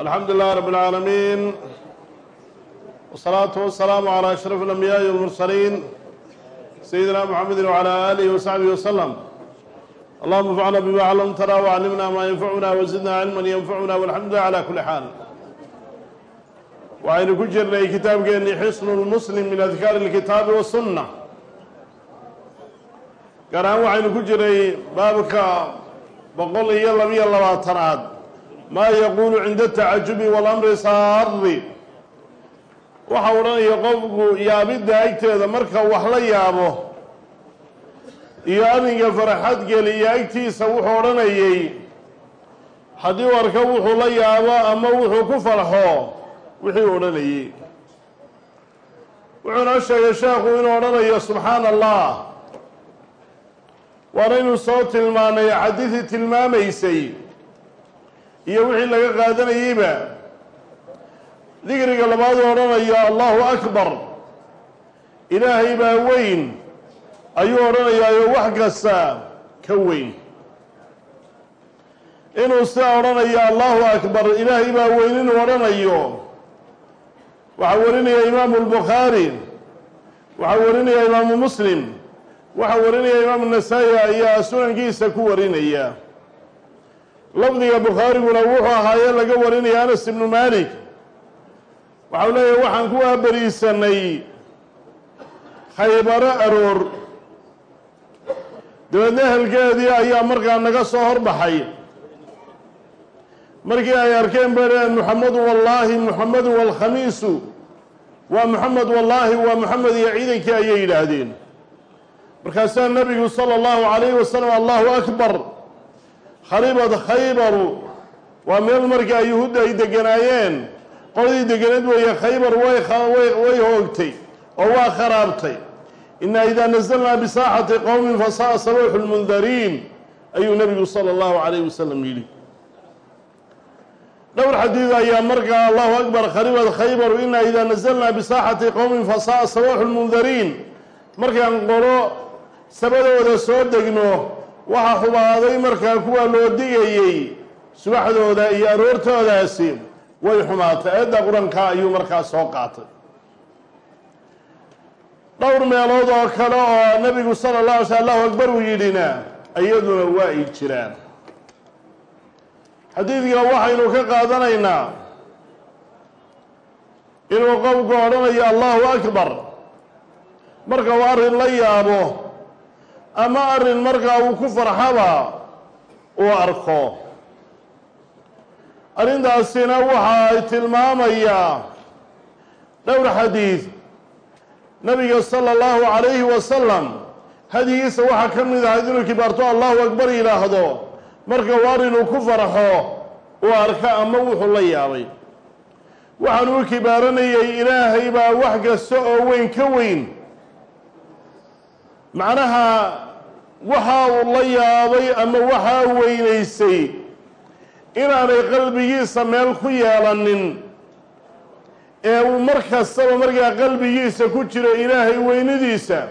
alxamdu lilah rab اlcaalamiin wsalaatu wasalaamu calى ashraf اlambiyaai wاlmursaliin sayidina mxamedi wعalى alihi wasaxbihi waslm allahuma fcna bima clamtana wclimna ma yanfacuna wazidna cilma yanfacuna walxamdu lilah cala kuli xaal waxaynu ku jirnay kitaabkeeni xisnu lmuslim min adkaari اlkitaabi wasunna gaar ahaan waxaynu ku jirnay baabka boqol iyo labiyo labaatanaad maa yaquulu cinda tacajubi walamri saari waxa odhanaya qofku yaabidda agteeda marka wax la yaabo iyo arrinka farxad geliya agtiisa wuxuu odhanayay haddii u arka wuxuu la yaabo ama wuxuu ku farxo wixii odhanayay wuxuu noo sheegay sheekhu inuu odhanayo subxaana allah waana inuu soo tilmaanay xadiidii tilmaamaysay iyo wixii laga qaadanayeyba. Dikriga labaad u odhanayo allahu akbar. Ilaahay baa weyn. Ayuu odhanayaayo wax kasta ka weyn. Inuu sidaa odhanayo allahu akbar ilaahay baa weyn inuu odhanayo. Waxaa warinaya imaamu albukhaari waxaa warinaya imaamu muslim waxaa warinaya imaamu nasaa-i ayaa sunankiisa ku warinaya lafdiga bukhaariguna wuxuu ahaaye laga warinaya anas ibnu malik waxau leeyahay waxaan ku aabariisanay khaybaro aroor. Dabeedna ehelkeedii ayaa markaa naga soo horbaxay. Markii ay arkeen bay dhaheen muxamedu wallaahi muxamedu walkhamiisu waa muxamed wallaahi waa muxamed iyo ciidankii ayay yidhaahdeen. Markaasaa nabigu sala allahu calayhi wasalam allahu akbar kharibad khaybaru. Waa meel markaa yuhuudda ay deganaayeen qoladii deganeed weeye khaybar way hoogtay oo waa kharaabtay. Inaa idaa nazalnaa bisaaxati qowmin fasa'a sabuuxu lmundariin ayuu nabigu sala allahu calayhi wasalam yidhi. Dhowr xadiid ayaa markaa allahu akbar kharibad khaybaru inaa idaa nazalnaa bisaaxati qowmin fasa'a sabuuxu lmundariin markaan qolo sabadooda soo degno waxaa xubaaday markaa kuwa loo digayey subaxdooda iyo aroortoodaasi way xumaatay. Eedda quranka ayuu markaa soo qaatay. Dhowr meelood oo kale oo nabigu sala allah alay sl allahu akbar uu yidhina iyaduna waa ay jiraan. Xadiidka waxaynu ka qaadanaynaa inuu qofku odhanayo allahu akbar. Marka uu arrin la yaabo ama arrin markaa uu ku farxaba uu arko. Arrintaasina waxa ay tilmaamayaa dhowr xadiid nabiga sala allahu calayhi wasalam hadigiisa waxaa ka mid ahayd inuu kibaarto allahu akbar yidhaahdo. Marka uu arrinuu ku farxo uu arka ama wuxuu la yaabay. Waxaan uu kibaaranayay ilaahay baa wax kasta oo weyn ka weyn. Macnaha waxa uu la yaabay ama waxaa weynaysay inaanay qalbigiisa meel ku yeelanin. Ee uu mar kastaba markaa qalbigiisa ku jiro ilaahay weynadiisa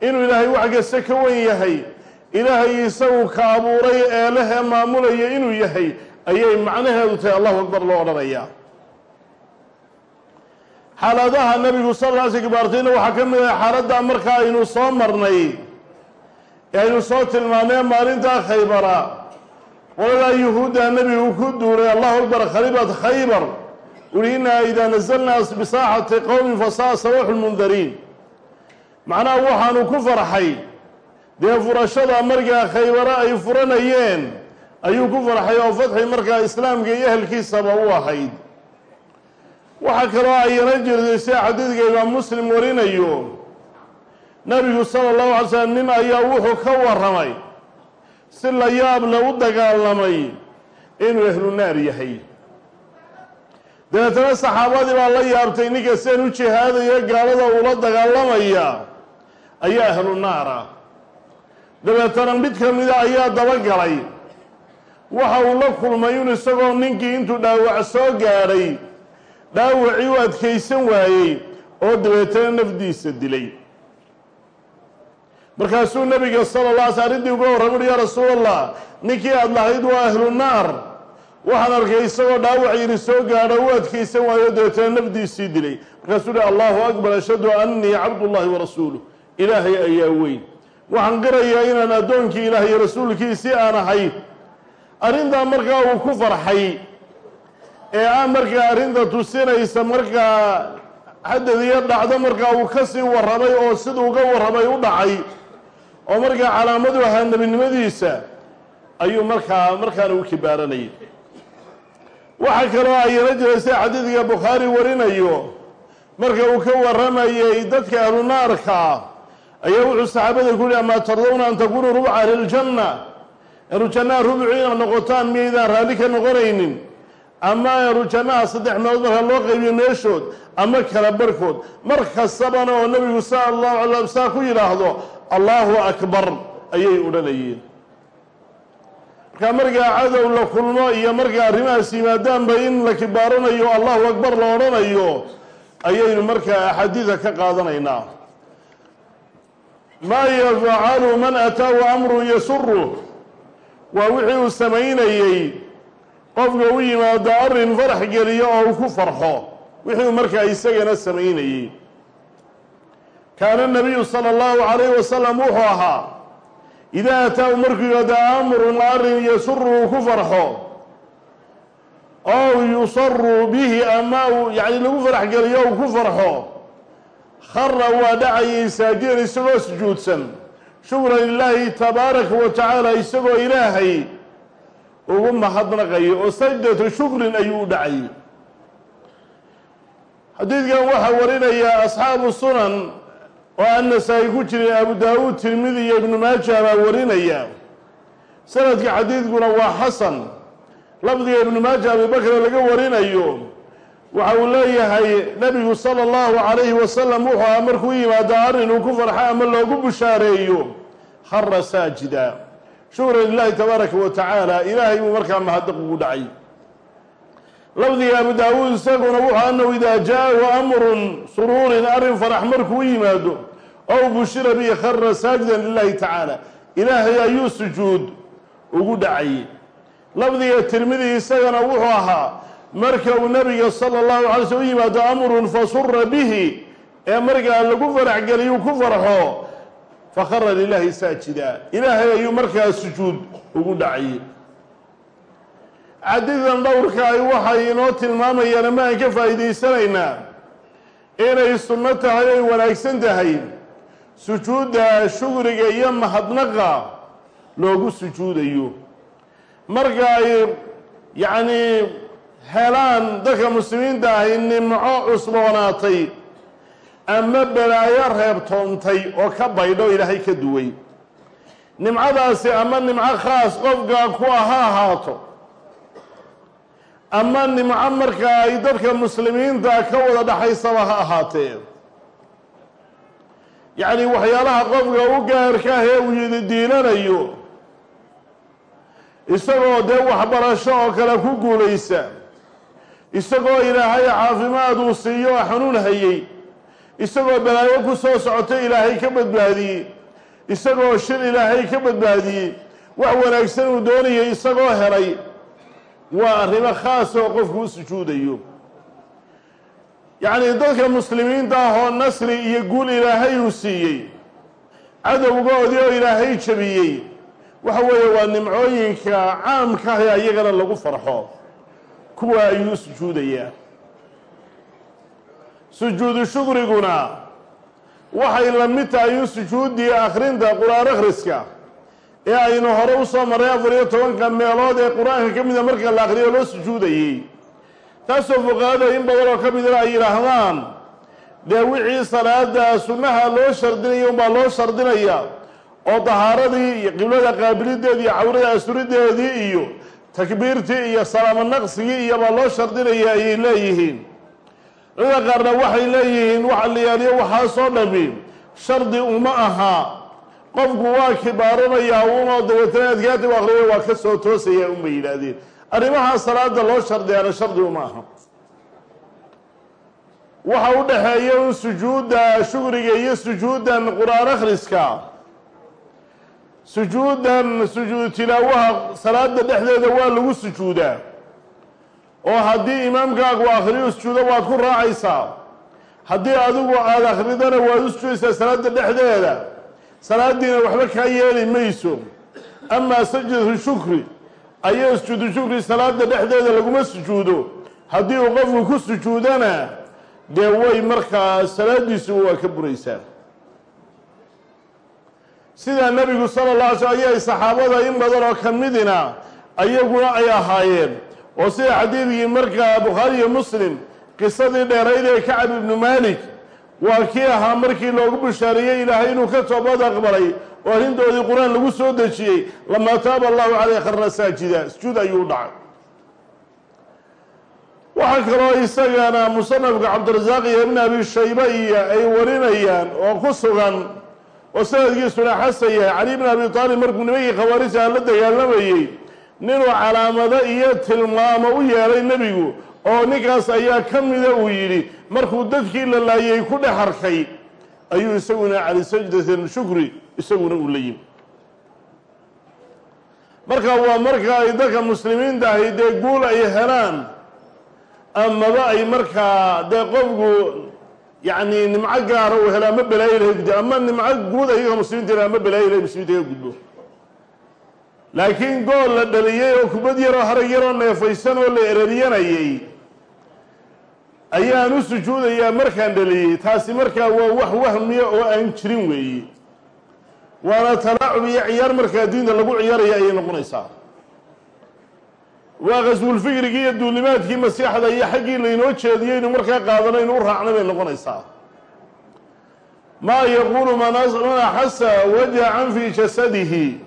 inuu ilaahay wax kasta ka wen yahay ilaahay isagu ka abuuray ee maamulaya inuu yahay ayay macnaheedu tahay allahu akbar loo odhanayaa xaaladaha nabigu sal lla sl kibaartayna waxaa ka mid ah xaaladdaa marka aynu soo marnay aynu soo tilmaanee maalintaa khaybara qoladaa yuhuudda nebigu ku duulay allahu akbar kharibat khaybar. Uli inaa idaa nazalnaa bisaaxati qowmin fasaa sabuuxu lmundariin macnaha waxaanu ku farxay. Dee furashada markaa khaybaro ay furanayeen ayuu ku farxay oo fatxi markaa islaamka iyo ehelkiisaba u ahayd. Waxaa kaloo ayana jirtay sida xadiidka imaam muslim warinayo nabigu sala allahu alay slam nin ayaa wuxuu ka warramay si la yaabla u dagaalamay inuu ehlu naar yahay. Dabeetana saxaabadii baa la yaabtay ninka seen u jihaadaya gaalada uula dagaalamaya ayaa ahlu naara dabeetana mid ka mida ayaa dabagalay waxa uu la kulmay un isagoo ninkii intuu dhaawac soo gaadhay dhaawacii u adkaysan waayey oo dabeetana nafdiisa dilay markaasuu nabiga sala la sl arrintii uga warramay uhi yaa rasuul allah ninkii aada lahayd waa ahlu naar. Waxaan arkay isagoo dhaawac yidhi soo gaadho u adkaysan waayo dabeetana nafdiisii dilay. Markaasuu uhi allahu akbar ashhadu annii cabdullahi wa rasuuluh. Ilaahay ayaa weyn. Waxaan qirayaa inaan addoonkii ilaahay iyo rasuulkiisii aan ahay. Arrintaa markaa uu ku farxay. Ee ah markaa arrinta tusinaysa markaa xadadiyo dhacdo markaa uu ka sii warramay oo siduu uga warramay u dhacay oo markaa calaamadu ahaa nebinimadiisa ayuu markaa markaana u kibaaranayay waxaa kaloo ayala jiray sida xadiidka bukhaari warinayo marka uu ka warramayay dadka ahlu naarka ah ayaa wuxuu saxaabada ku yihi amaa tardawna an takunuu rubca ahliljanna ahlu jannaha rubucu inaad noqotaan miyaydaan raalli ka noqonaynin? Ama ahlu jannaha saddex meelood marka loo qaybiyo meeshood ama kala barhkood mar kastabana oo nebigu sala allahu alay saa ku yidhaahdo allahu akbar ayay odhanayeen markaa markaa cadow la kulmo iyo markaa arrimahaas yimaadaanba in la kibaaranayo allahu akbar la odhanayo ayaynu markaa axaadiida ka qaadanaynaa. Maa yafcalu man ataahu amrun yasuru. Waa wixii uu samaynayey. Qofka u yimaado arrin farax geliyo oo uu ku farxo. Wixii uu markaa isagana samaynayey kaana nabiyu sala allahu calayhi wasalam wuxuu ahaa idaa ataahu markuu yimaado amrun arrin yasuru uu ku farxo ow yusaru bihi ama uu yacni lagu farax geliyo uu ku farxo khara waa dhacayay saajidan isagoo sujuudsan shukran lilaahi tabaaraka wa tacaala isagoo ilaahay ugu mahadnaqayo oo sajdatu shukrin ayuu u dhacayay xadiidkan waxaa warinaya asxaabu sunan oo aan nasaa-i ku jirin abu daawuud tirmidi iyo ibnu maaja baa warinaya. Sanadka xadiidkuna waa xasan. Lafdiga ibnu maaja abibakra laga warinayo waxa uu leeyahay nebigu sala allahu calayhi wasalam wuxuu aha markuu yimaado arrin uu ku farxo ama loogu bushaareeyo khara saajida. Shukran lilahi tabaaraka wa tacaala ilaahay buu markaa mahadaq ugu dhacay lafdiga abu daawuud isaguna wuxuu anahu idaa jaa-ahu amrun suruurin arrin farax markuu yimaado ow bushira bihi khara saajidan lilahi tacaala ilaahay ayuu sujuud ugu dhacay. Lafdiga tirmidi isagana wuxuu ahaa marka uu nabiga sala allahu alay slm u yimaado amrun fasura bihi ee markaa lagu farax geliyuu ku farxo fakhara lilahi saajida. Ilaahay ayuu markaa sujuud ugu dhacay xadiidan dhowrka ay waxay inoo tilmaamayaan ama aan ka faa'iidaysanaynaa inay sunno tahay oy wanaagsan tahay. Sujuudda shugriga iyo mahadnaqa loogu sujuudayo. Marka ay yacnii helaan dadka muslimiinta ahi nimco cusboonaatay ama balaayo reebtoontay oo ka baydho ilaahay ka duway. Nimcadaasi ama nimco khaas qofka ku ah ha ahaato ama nimco markaa ay dadka muslimiinta ka wada dhaxaysaba ha ahaatee yacni waxyaalaha qofka u gaarka ah ee uu yidi diinanayo isagoo dee waxbarasho oo kale ku guulaysa isagoo ilaahay caafimaad uu siiyo oo xanuun hayey isagoo balaayo ku soo socotay ilaahay ka badbaadiyey isagoo shir ilaahay ka badbaadiyey wax wanaagsan uu doonayay isagoo helay waa arrimo khaas oo qofku u sujuudayo. Yacnii dadka muslimiinta ah oo nasri iyo guul ilaahay uu siiyey. Cadowgoodii oo ilaahay jabiyey. Waxa weeye waa nimcooyinka caamka ah ee iyagana lagu farxo. Kuwa ayuu sujuudayaa sujuudu shukriguna waxay la mid tahay in sujuuddii akhrinta qur'aan akhriska ee aynu hore u soo marray afar iyo tobanka meelood ee qur'aanka ka mida marka la akhriyo loo sujuudayey. Taasoo fuqahada in badan oo ka midna ay yidhaahdaan dee wixii salaada sunnaha loo shardinaya unbaa loo shardinaya? oo dahaaradii iyo qiblada qaabilideedii iyo cawrada asturideedii iyo takbiirtii iyo salaamo naqsigii iyo baa loo shardinaya ayay leeyihiin. Cuda qaarna waxay leeyihiin waxa la yaaliyo waxaasoo dhami shardi uma aha qofku waa kibaaranayaa unoo dabeetana adkaati u akriya waa ka soo toosaya unbay yidhaahdeen arrimahaa salaada loo shardiyaana shardi uma aha. Waxa u dhexeeya un sujuudda shukriga iyo sujuuddan qur'aan akhriska. Sujuudan sujuudu tilaawaha salaada dhexdeeda waa lagu sujuudaa. Oo haddii imaamkaagu akhriyo sujuudo waad ku raacaysaa. Haddii adigu aada akhridana waad u sujuudaysaa salaadda dhexdeeda salaaddiina waxba kaa yeeli mayso. Amaa sajdatu shukri ayaa sujuudu shukri salaada dhexdeeda laguma sujuudo. Haddii uu qofku ku sujuudana dee way markaa salaadiisu waa ka buraysaa. Sidaa nebigu sala la alay sl ayay saxaabada in badan oo ka midina ayaguna ay ahaayeen. Oo sida xadiidkii markaa bukhaari iyo muslim qisadii dheerayd ee kacab ibnu maalik waa kii ahaa markii loogu bishaariyey ilaahay inuu ka toobad aqbalay oo arrintoodii qur'aan lagu soo dejiyey lamaa taaba allahu caleyh kharra saajida sujuud ayuu dhacay. Waxaa kaloo isagana musanafka cabdirasaaq iyo ibn abi shayba iyo ay warinayaan oo ku sugan oo sanadkiisuna xasan yahay cali bn abi taalib markuu nimankii khawaarijaa la dagaalamayey ninuu calaamado iyo tilmaamo u yeelay nebigu oo ninkaas ayaa ka mida uu yidhi markuu dadkii la laayay ku dhex arkay ayuu isaguna cali sajdatan shukri isaguna uu la yimi marka waa marka ay dadka muslimiinta ahi dee guul ay helaan amaba ay markaa dee qofku yacni nimco gaara uu helo ama balaayo ilahay gudbo ama nimco guud ayaga muslimiinta hel ama balaayo ilahay muslimiinta ka gudbo laakiin gool la dhaliyey oo kubad yaroo harag yaroo neefaysan oo la erariyanayay ayaan u sujuudayaa markaan dhaliyey taasi markaa waa wax wahmiya oo aan jirin weeye. Waana talaacub iyo ciyaar markaa diinta lagu ciyaaraya ayay noqonaysaa. Waa qaswulfikrigii iyo duulimaadkii masiixda iyo xaggii laynoo jeediyey inu markaa qaadano u raacna bay noqonaysaa. Maa yaquulu man axasa wajacan fii jasadihi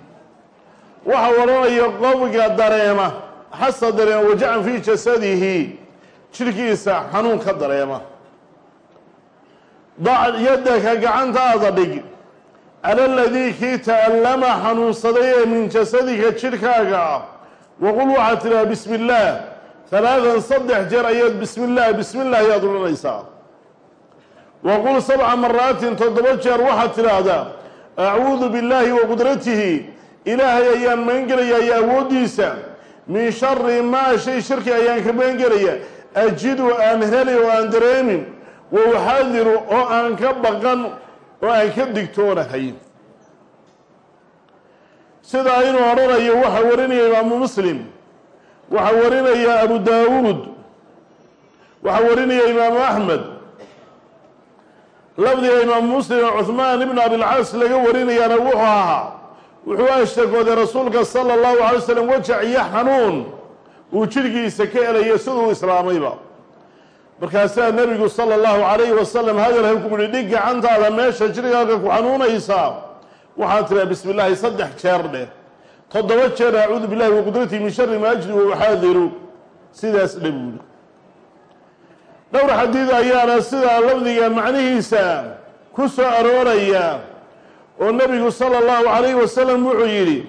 waxa odhanaya qofka dareema xasa dareema wajacan fii jasadihi jirhkiisa xanuun ka dareema. Dac yaddaka gacantaada dhig cala aladii kii ta'allama xanuunsaday ee min jasadika jidhkaaga ah waqul waxaad tidhaha bismi illaah halaadan saddex jeer ayaad bismi illaah bismi illah ayaad odhanaysaa waqul sabca maraatin toddoba jeer waxaad tidhaahdaa acuudu billaahi wa qudratihi ilaahay ayaan magangelayaa iyo awooddiisa. Min shari maa shay shirki ayaan ka magangelayaa ajidu aan helay oo aan dareemin. Wa uxaadiru oo aan ka baqan oo aan ka digtoonahay sidaa inuu odhanayo waxaa warinaya imaamu muslim. Waxaa warinaya abu daawuud. Waxaa warinaya imaamu axmed. Lafdiga imaamu muslim oo cuhmaan ibn abilcaas laga warinayaana wuxuu ahaa wuxuu ashtakooday rasuulka sala allahu alay wasalam wajac iyo xanuun. Uu jidhkiisa ka helayo siduu islaamayba markaasaa nebigu sala allahu calayhi wasalam hadalhay ku yihi dhig gacantaada meesha jidhkaaga ku xanuunaysaa waxaad tiraa bismi illaahi saddex jeer dheh. Toddoba jeer acuudu billahi wa qudratii min shari ma ajri wa uxaadiru. Sidaas dhe buuli dhowr xadiid ayaana sidaa lafdiga macnihiisa ku soo arooraya oo nebigu sala allahu calayhi wasalam wuxuu yidhi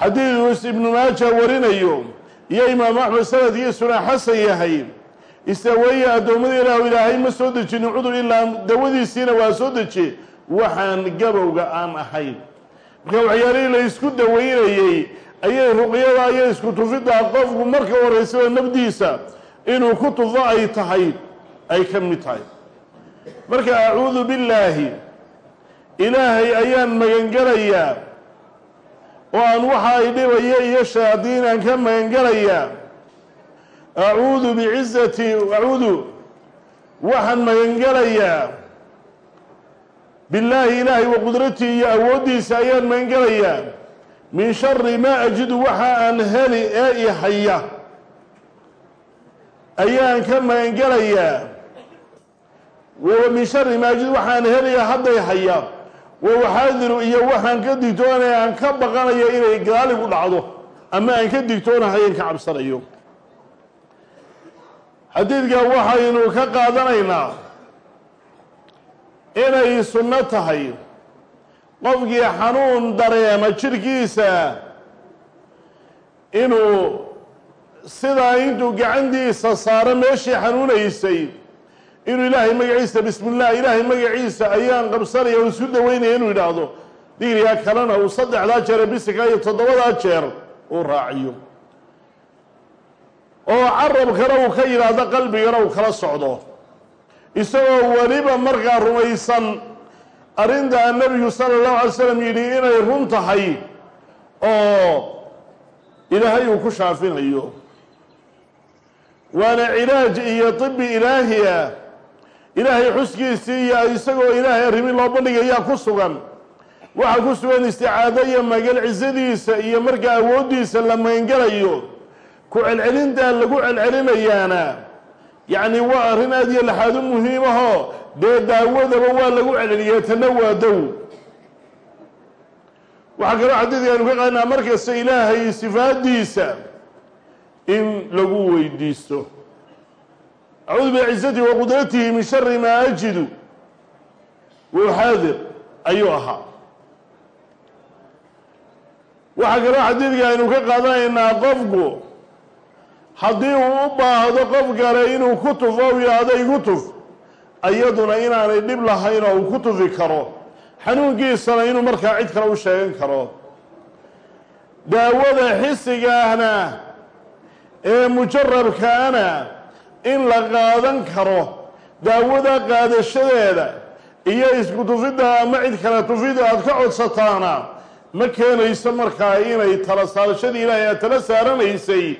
xadiiduu ibnu maaja warinayo iyo imaamu axmed sanadkiisuna xasan yahay. Isaweeye addoommada ilaahu ilaahay ma soo dejinin cudur ilaa dawadiisiina waa soo dejiye waxaan gabowga aan ahayn. Marka waxyaalihii la isku daweynayey ayay ruqyada iyo isku tufiddaa qofku marka horeysaba nafdiisa inuu ku tufo ay tahay ay ka mid tahay. Marka acuudu billaahi ilaahay ayaan magangelayaa oo aan waxa ay dhibaya iyo shayaadiin aan ka magangelayaa. Acuudu bicizati acuudu waxaan magangelayaa. Billaahi ilaahay wa qudratii iyo awooddiisa ayaan magangelayaa. Min shari maa ajidu waxa aan heli ee i haya. Ayaan ka magangelayaa. Min shari maa ajidu waxaan helaya hadday haya wa uxaadiru iyo waxaan ka digtoonaya aan ka baqanayo inay gaalib u dhacdo ama aan ka digtoonahay aan ka cabsanayo xadiidka waxaynu ka qaadanaynaa inay sunno tahay qofkii xanuun dareema jidhkiisa inuu sidaa intuu gacantiisa saaro meeshii xanuunaysay inuu ilaahay magaciisa bismi illah ilaahay magaciisa ayaan qabsanaya oo isu daweynaya inuu yidhaahdo. Digrigaa kalena uu saddexdaa jeere bisika iyo toddobadaa jeer uu raaciyo. Oo carabkana uu ka yidhaahdo qalbigana uu kala socdo. Isagoo weliba markaa rumaysan arrintaa nebigu sala allahu alay slam yidhi inay run tahay oo ilaahay uu ku shaafinayo. Waana cilaaj iyo tibi ilaahi ah ilaahay xuskiisii iyo isagoo ilaahay arrimi loo bandhigayaa ku sugan. Waxaa ku sugan isticaado iyo magal cisadiisa iyo markaa awooddiisa la magangelayo ku celcelintaa lagu celcelinayaana. Yacni waa arrin aad iyo laxaadu muhiimahoo dee daawadaba waa lagu celceliyay tanna waa dow. Waxaa kaloo xadiidka aynu ka qaadnaa markasta ilaahay sifaaddiisa in lagu weydiisto acuudu bicizatihi wa qudratihi min shari maa ajidu wxaadir ayuu ahaa. Waxaa kaloo xadiidka aynu ka qaadanaynaa qofku haddii uu u baahdo qof kale inuu ku tufo u yidhaahdo igu tuf iyaduna inaanay dhib lahayn oo uu ku tufi karo. Xanuunkiisana inuu markaa cid kale u sheegan karo. Daawada xisigaahna ee mujarabkaana in la qaadan karo daawada qaadashadeeda iyo isku tufidda ama cid kale tufidda aada ka codsataana ma keenayso markaa inay tala saarashadii ilaahay aad tala saaranaysay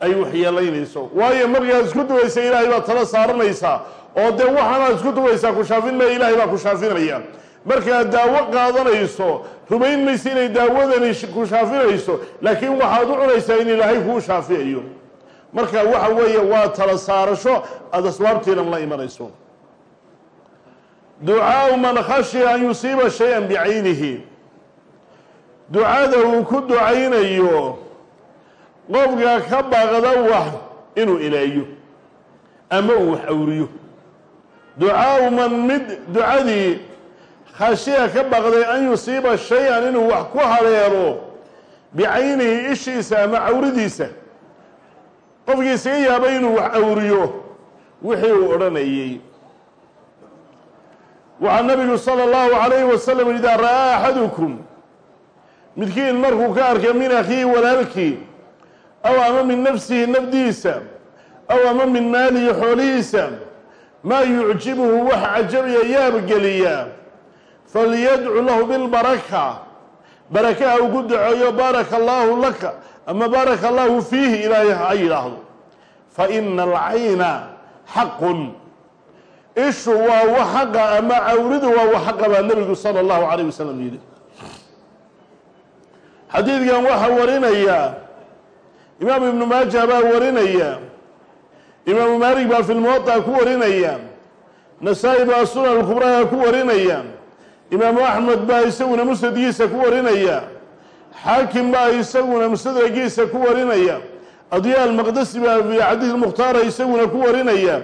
ay waxyeelaynayso. Waayo markaad isku duwaysa ilaahay baad tala saaranaysaa oo dee waxaanaad isku duwaysaa ku shaafin maya ilaahay baa ku shaafinaya. Markaad daawo qaadanayso rumayn maysa inay daawadani ku shaafinayso laakiin waxaad u cunaysaa in ilaahay kuu shaafiyayo marka waxa weeye waa tala saarasho aada asbaabtiinan la imanayso. Ducaau man khashiya an yusiiba shay-an bicaynihi ducada uu ku ducaynayo qofka ka baqda wax inuu ileeyo ama uu wax awriyo. Ducaau man mid ducadii khashiya ka baqday an yusiiba shay-an inuu wax ku haleelo bicaynihi ishiisa ama cawridiisa qofkii isaga yaaba inuu wax awriyo wixii uu odhanayey waxaa nabigu sala allahu calayhi wasalam idaa ra'aa axadukum? Midkiin markuu ka arka min akhiihi walaalkii aw ama min nafsihi nafdiisa aw ama min maalihi xoolihiisa maa yucjibuhu wax cajabaya yaabgeliya falyadcu lahu bilbaraka barakaha ugu daceeyo baaraka allaahu laka ama baaraka allaahu fiihi ilaahay ha yidhaahdo. Fa ina alcayna xaqun ishu waa wax xaqa ama cawridu waa wax xaqa baa nebigu sala allahu calayh wasalam yidhi. Xadiidkan waxaa warinaya imaam ibnu maaja baa warinaya imaamu maalik baa fi lmuwaطa ku warinaya nasaa-i baa sunan alkubraha ku warinaya imaamu axmed baa isaguna musnadkiisa ku warinaya xaakim baa isaguna mustadragiisa ku warinaya. Adya almaqdasi baa fi xadiid mukhtaara isaguna ku warinaya.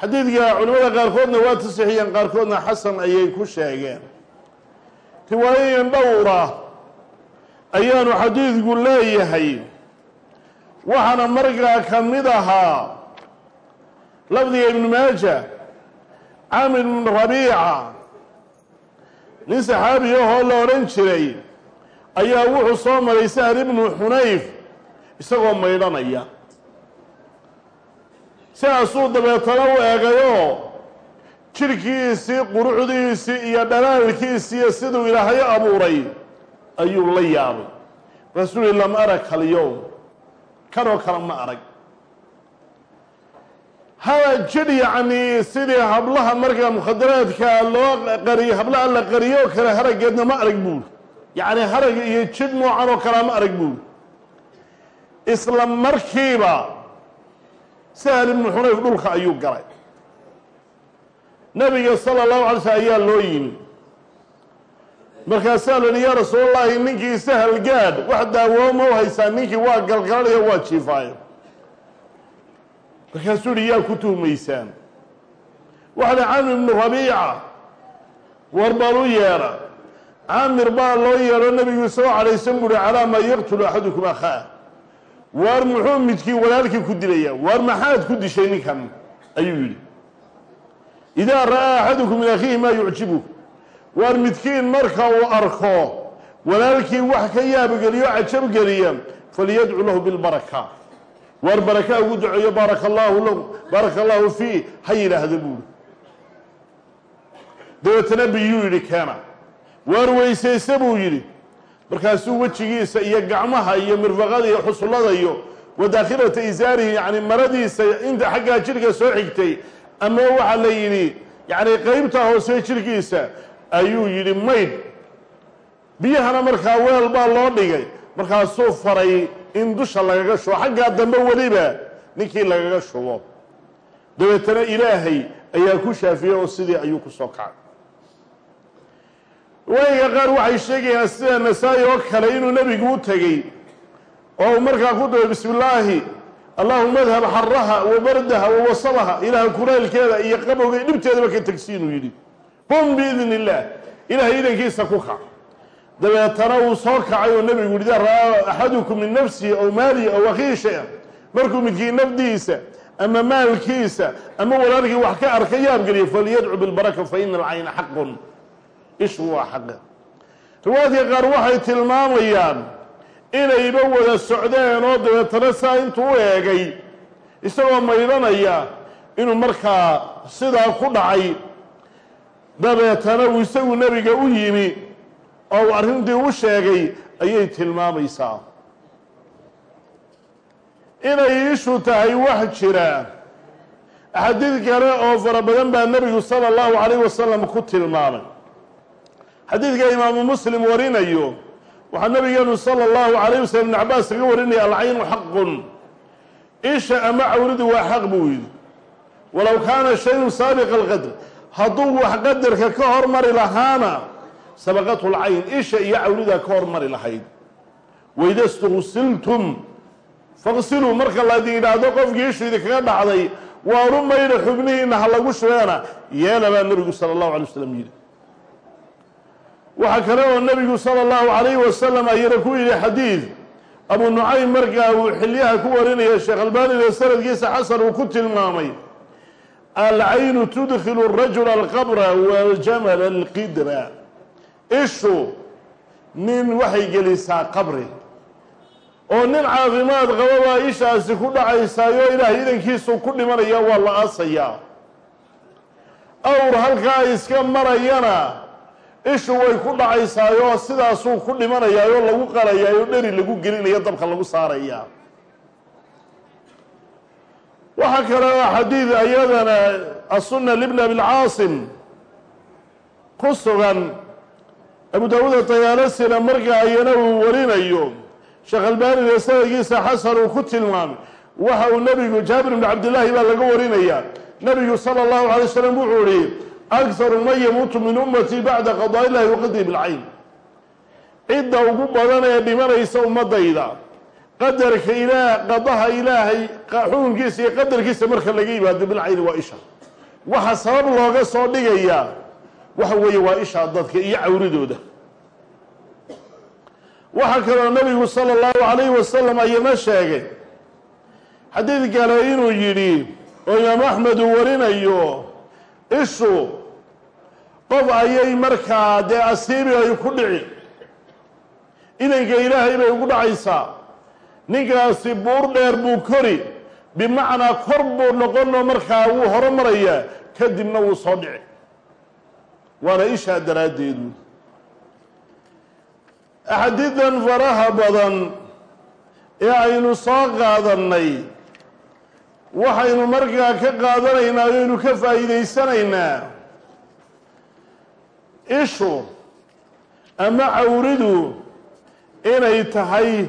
Xadiidka culimada qaarkoodna waa tasixiyeen qaarkoodna xasan ayay ku sheegeen. Riwaayooyin dhowra ayaanu xadiidku leeyahay. Waxaana markaa ka mid ahaa lafdiga ibnu maaja caamir ibnu rabiica nin saxaabi ahoo la odhan jiray ayaa wuxuu soo maray sahr ibnu xunayf isagoo maydhanaya. Sidaasuu dabeetana u eegayoo jidhkiisii quruxdiisii iyo dhalaalkiisiiyo siduu ilaahay abuuray ayuu la yaabay. Yihi lam arag kalyowm kanoo kale ma arag. Hada jidh yacnii sidii hablaha markaa mukhadaraadka loo qariyo hablaha la qariyo oo kale haraggeedna ma arag buuri yacni harag iyo jidh noocan oo kalea ma arag buuri isla markiiba sahal ibnu xunayf dhulka ayuu galay. Nabiga sala allahu alay slm ayaa loo yimi. Markaasaa la yihi yaa rasuulallaahi ninkii sahal gaadh wax daawooma u haysaa? Ninkii waa galgalanaya waa jiifaayo. Markaasuu yaa ku tuhmaysaan waxa li camir ibnu rabiica war baan u yeedha camir baa loo yeedho nabigu isagoo cadhaysan buuhi calaa maa yaqtulu axadukum akhaa. Waar muxuu midkii walaalkii ku dilaya? Waar maxaad ku dishay ninkan? Ayuu yidhi idaa ra'aa axadukum min akhiihi maa yucjibu. Waar midkiin marka uu arko walaalkii wax ka yaabgeliyo cajabgeliya faliyadcu lahu bilbaraka. Waar baraka ugu duceeyo baaraka allaahu lahu baaraka allaahu fii. Ha yidhaahdo buuri dabeetana biyuu yidhi keena waar weysayse buu yidhi. Markaasuu wejigiisa iyo gacmaha iyo mirfaqada iyo xusullada iyo wadaakhilata isaarihi yacni maradiisa inta xaggaa jidhka soo xigtay ama waxaa la yidhi yacni qeybta hoose jidhkiisa ayuu yidhi maydh biyahana markaa weel baa loo dhigay. Markaasuu faray in dusha lagaga shubo. Xaggaa dambe weliba ninkii lagaga shubo. Dabeetana ilaahay ayaa ku shaafiyey oo sidii ayuu ku soo kacay waayiga qaar waxay sheegayaan sida nasaa-i oo kale inuu nebigu u tegey. Oo uu markaa ku daba bismi illaahi allahuma adhab xaraha wa bardaha wa wasabaha. Ilaaha kulaylkeeda iyo qabowga dhibteedaba ka tegsi inuu yidhi. Qum biidn illaah ilahay idankiisa ku kac. Dabeetana uu soo kacay oo nebigu yihi idaa ra'aa axadukum min nafsihi aw maalihi aw akhiihi shay-an. Markuu midkii nafdiisa ama maalkiisa ama walaalkii wax ka arka yaabgeliyo falyadcu bilbaraka fa ina alcayna xaqun ishu waa xaqa riwaayadka qaar waxay tilmaamayaan inayba wada socdeen oo dabeetana saa intuu u eegay isagoo maydhanaya inuu markaa sidaa ku dhacay. Dabeetana uu isagu nebiga u yimi oo uu arrintii u sheegay ayay tilmaamaysaa. Inay ishu tahay wax jira. Axaadiid kale oo fara badan baa nebigu sala allahu calayh wasalam ku tilmaamay xadiidka imaamu muslim warinayo waxaa nabigeenu sala allahu calayh wasalam ibn cabaas kaga warinaya alcaynu xaqun isha ama cawridu waa xaq buu yidhi. Walow kaana shayun saabiqa alqadr hadduu wax qadarka ka hormari lahaana sabaqathu lcayn isha iyo cawridaa ka hormari lahayd. Waida stuqsiltum faqsiluu marka laydin yidhaahdo qofkii ishu idinkaga dhacday waaru maydha xubnihiina ha lagu shubeena yeela baa nebigu sala allahu alay wasalam yidhi waxaa kale oo nebigu sala allahu calayhi wasalam ayana ku yidhi xadiid abu nucaym markaa uu xilyaha ku warinaya sheekh albaanida sanadkiisa xasan uu ku tilmaamay alcaynu tudkilu rajula alqabra waljamala alqidra. Ishu nin waxay gelisaa qabri. Oo nin caafimaad qaba baa ishaasi ku dhacaysaayo ilaahay idankiisu ku dhimanaya waa la aasayaa. Awr halkaa iska marayana ishu way ku dhacaysaayoo sidaasuu ku dhimanayaayoo lagu qalayaayoo dheri lagu gelinayo dabka lagu saarayaa waxaa kale oo xadiid ayadana asunna libn abilcaasim ku sugan. Abu daawuud tayaalasina marka ayana uu warinayo. Sheekh albaanina sanadkiisa xasan uu ku tilmaamay waxa uu nebigu jaabir bn cabdillaahi baa laga warinaya nebigu sala allahu alay wasalam wuxuu ihi akharu man yamuutu min ummatii bacda qadaa illahi waqadri bilcayn cidda ugu badan ee dhimanaysa ummadayda qadarka ilaah qadaha ilaahay xukunkiisa iyo qadarkiisa marka laga yimaado bilcayni waa isha waxa sabab looga soo dhigayaa waxa weeye waa isha dadka iyo cawridooda waxaa kaloo nabigu sala allahu calayhi wasalam ayana sheegay xadiid kale inuu yidhi oo imaamu axmed warinayo ishu qof ayay markaa dee asiibi ay ku dhici. Idanka ilaahay bay ugu dhacaysaa ninkaasi buur dheer buu kori. Bimacnaa kor buu noqonoo markaa wuu horo marayaa kadibna wuu soo dhici. Waana ishaa daraaddeedu axaadiidan faraha badan ee aynu soo qaadannay waxaynu markaa ka qaadanaynaa o aynu ka faa'iidaysanaynaa ishu ama cawridu inay tahay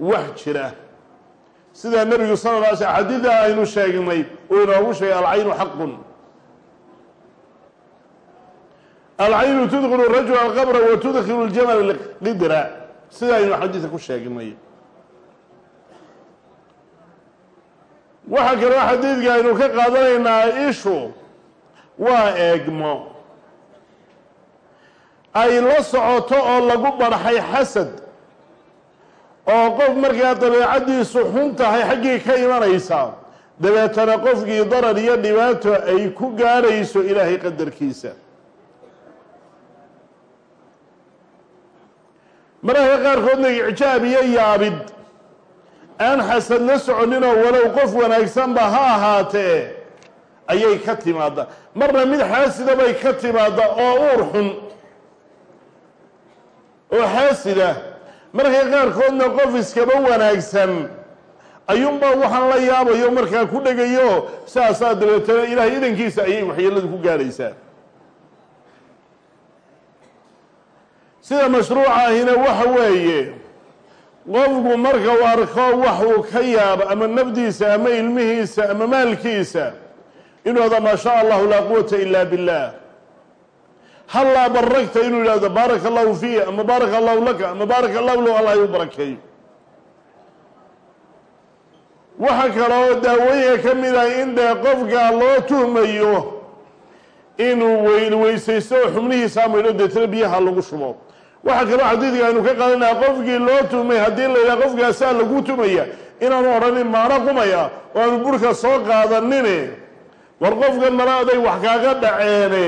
wax jira. Sidaa nebigu sala la alay sl xadiida aynu sheegnay uu inoogu sheegay alcaynu xaqun alcaynu tudkilu rajula alqabra wa tudkilu ljamal qidra sida aynu xadiidka ku sheegnay. Waxaa kaloo xadiidka aynu ka qaadanaynaa ishu waa eegmo ay la socoto oo lagu barxay xasad oo qof markaa dabeecaddiisu xun tahay xaggii ka imanaysa dabeetana qofkii darar iyo dhibaato ay ku gaadhayso ilaahay qadarkiisa. Mararka qaarkoodna icjaab iyo yaabid aan xasad la soconinoo walow qof wanaagsanba ha ahaatee ayay ka timaaddaa marna mid xaasida bay ka timaaddaa oo uur xun oo xaasida markay qaarkoodna qof iskaba wanaagsan. Ayuunbaa waxaan la yaabayo markaa ku dhegayo saasaa dabeetana ilaahay idankiisa ayay waxyeeladu ku gaadhaysaa. Sida mashruuca ahina waxa weeye qofku marka uu arko wax uu ka yaabo ama nafdiisa ama ilmihiisa ama maalkiisa inuu hada maa shaa allahu laa quwata ila billah hallaa baragta inuu yidhahdo baaraka allahu fiihi ama baaraka allahu laka ama baaraka allahu low allah iu barakeeyo waxa kale oo daawooyinka ka mid ah in dee qofka loo tuhmayo inuu weyn weysaysto oo xubnihiisa maydho deetana biyaha lagu shubo. Waxaa kaloo xadiidka aynu ka qaadanaya qofkii loo tuhmay haddii la yidhaha qofkaasaa lagu tumaya inaanu odhanin maano qumaya oo aanu burka soo qaadanine war qofkan mala aday wax kaaga dhaceene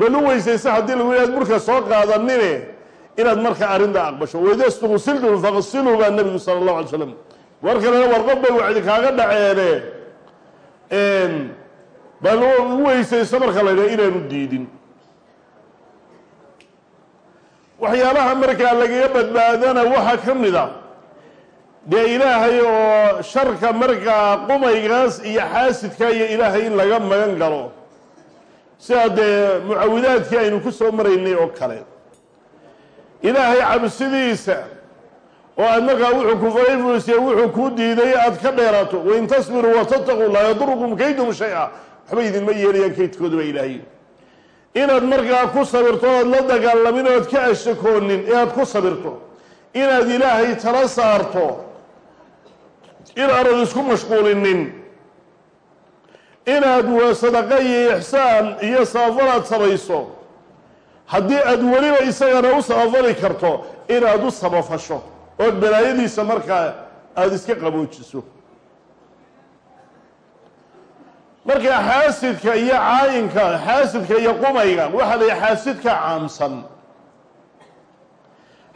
bal u weysaysa haddii lagu yidhahd burka soo qaadanine inaad marka arrinta aqbasho. Wayda stuqsiltum faqsiluu baa nebigu sala allahu alay slam war kalena war qof bay wacdi kaaga dhaceene bal u weysayso marka la yidhaha inaanu diidin. Waxyaalaha markaa lagaga badbaadana waxaa ka mid a dee ilaahay oo sharka markaa qumaygaas iyo xaasidka iyo ilaahay in laga magan galo sidaa dee mucawidaadkii aynu ku soo maraynay oo kale. Ilaahay cabsidiisa oo aad markaa wuxuu ku farayfusiye wuxuu kuu diiday aad ka dheeraato. Wain tasbiruu watataquu laa yadurukum kaydum shay-a. Waxba idinma yeelayaan kaydkooda baa ilaahay. Inaad markaa ku sabirto oad la dagaalamin oad ka ashakoonin ee aad ku sabirto. Inaad ilaahay tala saarto. Inaanad isku mashquulinin inaad sadaqa iyo ixsaan iyo sabafalaad samayso haddii aad weliba isagana u sabafali karto inaad u sabafasho ood balaayadiisa markaa aada iska qaboojiso. Marka xaasidka iyo caayinka xaasidka iyo qumayga waxaa la yihi xaasidka caamsan.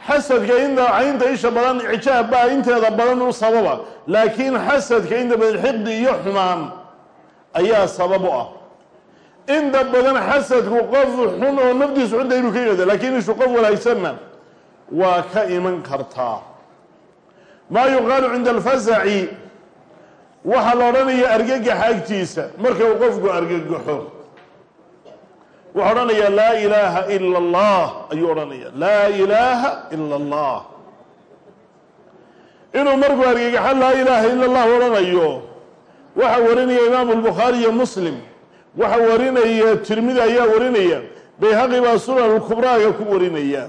Xasadka inta caynta isha badan ijaab baa inteeda badan u sababa laakiin xasadka inta badan xiqdi iyo xumaan ayaa sabab u ah inta badan xasadku qof xun oo naftiisu xunta inuu ka yimaado laakiin ishu qof wanaagsanna waa ka iman kartaa. Maa yuqaalu cinda alfasaci waxaa la odhanaya argagaxa agtiisa marka uu qofku argagaxo wuxuu odhanayaa laa ilaaha ila allah ayuu odhanaya laa ilaaha ila allah inuu markuu argagaxo laa ilaaha ila allah odhanayo waxaa warinaya imaamu albukhaari iyo muslim. Waxaa warinaya tirmidi ayaa warinaya. Bayhaqi baa sunan kubraaga ku warinaya.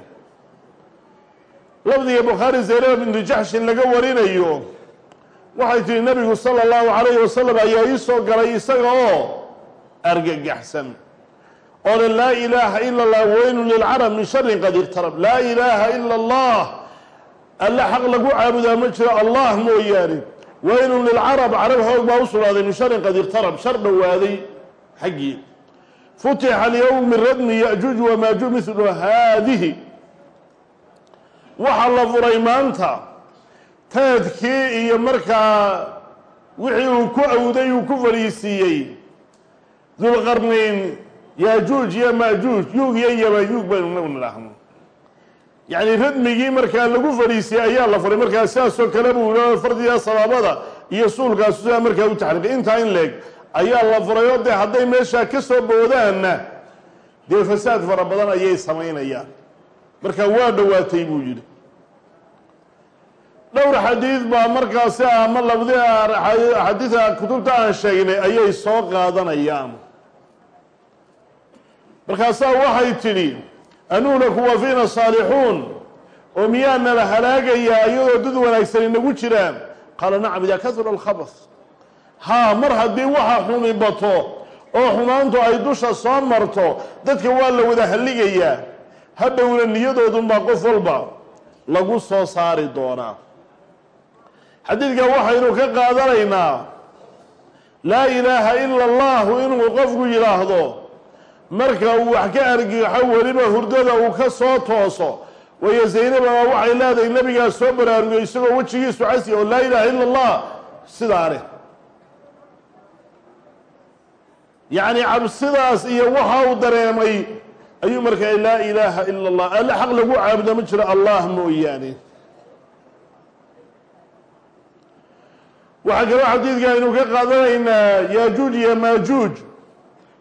Lafdiga bukhaari zaynab bintu jaxshin laga warinayo waxay tihi nabigu sala allahu calayhi wasalam ayaa ii soo galay isaga oo argagaxsan. Oo le laa ilaaha ila allah weynu lilcarab min sharin qad iqtarab laa ilaaha ila allah alle xaq lagu caabudaa ma jiro. Allah mooyaane weynun lilcarab carab hoog baa u sugnaaday min sharin qad iqtarab shar dhowaaday xaggii. Futixa alyowm min radmi yajuuj wamaajuuj midlu haadihi. Waxaa la furay maanta taadkii iyo markaa wixii uu ku awday uu ku fadhiisiiyey. Dulqarnayn yaajuuj iyo maajuuj yuug iyo yamajuug baynu yacni radmigii markaa lagu fadhiisiyey ayaa la furay. Markaa sidaasoo kale buu fardiga sabaabada iyo suulkaasu sidaa markaa u taxriiqay intaa in leeg ayaa la furay oo dee hadday meeshaa ka soo boodaanna dee fasaad fara badan ayay samaynayaan. Marka waa dhowaatay buu yidhi. Dhowr xadiid baa markaasi ama labdi axaadiida kutubta aan sheegnay ayay soo qaadanayaan. Markaasaa waxay tidhi anuunaku wa fiina saalixuun oo miyaana la halaagayaa iyadoo dad wanaagsan inagu jiraan. Qaala nacam idaa kasura alkhabas haa mar haddii waxa xumi bato oo xumaantu ay dusha soo marto dadka waa la wada halligayaa. Hadhowna niyadoodunbaa qof walba lagu soo saari doonaa. Xadiidka waxaynu ka qaadanaynaa laa ilaaha ila allahu inuu qofku yidhaahdo marka uu wax ka argixo weliba hurdada uu ka soo tooso. Waayo zaynaba waxay leedahay nebigaa soo baraarugay isagoo wejigiisu casi oo laa ilaaha ila allah sidaa leh. Yacni cabsidaas iyo waxa uu dareemay ayuu markaa laa ilaaha ila allah alle xaq lagu caabudo ma jiro allah mooyaane. Waxaa kaloo xadiidka aynu ka qaadanaynaa yaajuuj iyo maajuuj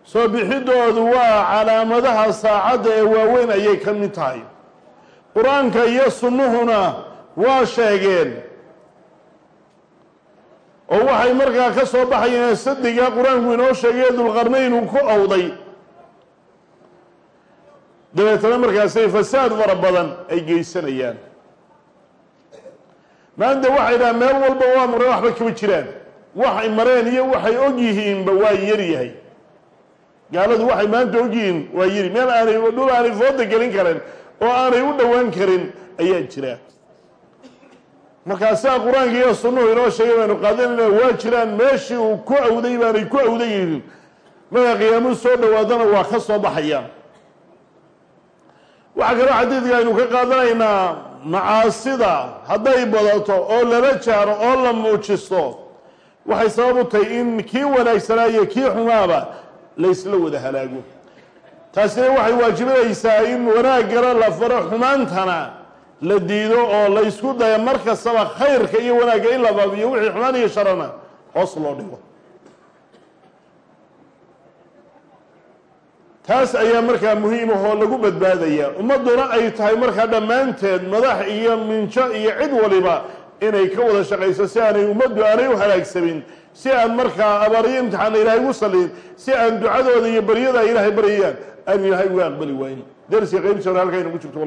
soo bixidoodu waa calaamadaha saacadda ee waaweyn ayay ka mid tahay. Qur'aanka iyo sunnuhuna waa sheegeen. Oo waxay markaa ka soo baxayeen sadiga qur'aanku inoo sheegay dulqarnayn uu ku owday dabeetana markaasay fasaad fara badan ay geysanayaan. Maanta waxay dhahaan meel walba waa mareen waxba kama jiraan. Waxay mareen iyo waxay og yihiinba waa yaryahay gaaladu waxay maanta og yihiin waa yiri meel aanay dhul aanay fooda gelin karin oo aanay u dhowaan karin ayaa jira. Markaasaa qur'aanka iyo sunnuhu inoo sheegay baynu qaadanayna waa jiraan meeshii uu ku awday baanay ku awdan yihiin. Markaa qiyaamadu soo dhawaadana waa ka soo baxayaan waxaa kaloo xadiidka aynu ka qaadanaynaa macaasida hadday badato oo lala jaaro oo la muujisto waxay sabab u tahay in kii wanaagsanaa iyo kii xumaaba laysla wada halaago. Taasina waxay waajibinaysaa in wanaaggana la faro xumaantana la diido oo la ysku daya mar kastaba khayrka iyo wanaagga in la baabiyo wixii xumaan iyo sharana hoos loo dhigo. Taas ayaa markaa muhiim ahoo lagu badbaadaya. Ummadduna ay tahay markaa dhammaanteed madax iyo minjo iyo cid waliba inay ka wada shaqayso si aanay ummaddu aanay u halaagsamin si aan markaa abaaryo imtixaana ilaahay ugu sallin si aan ducadooda iyo baryada ay ilaahay baryayaan aan ilaahay uga aqbali waayin. Dersiga qaybtiisa hore halkaa inagu jirto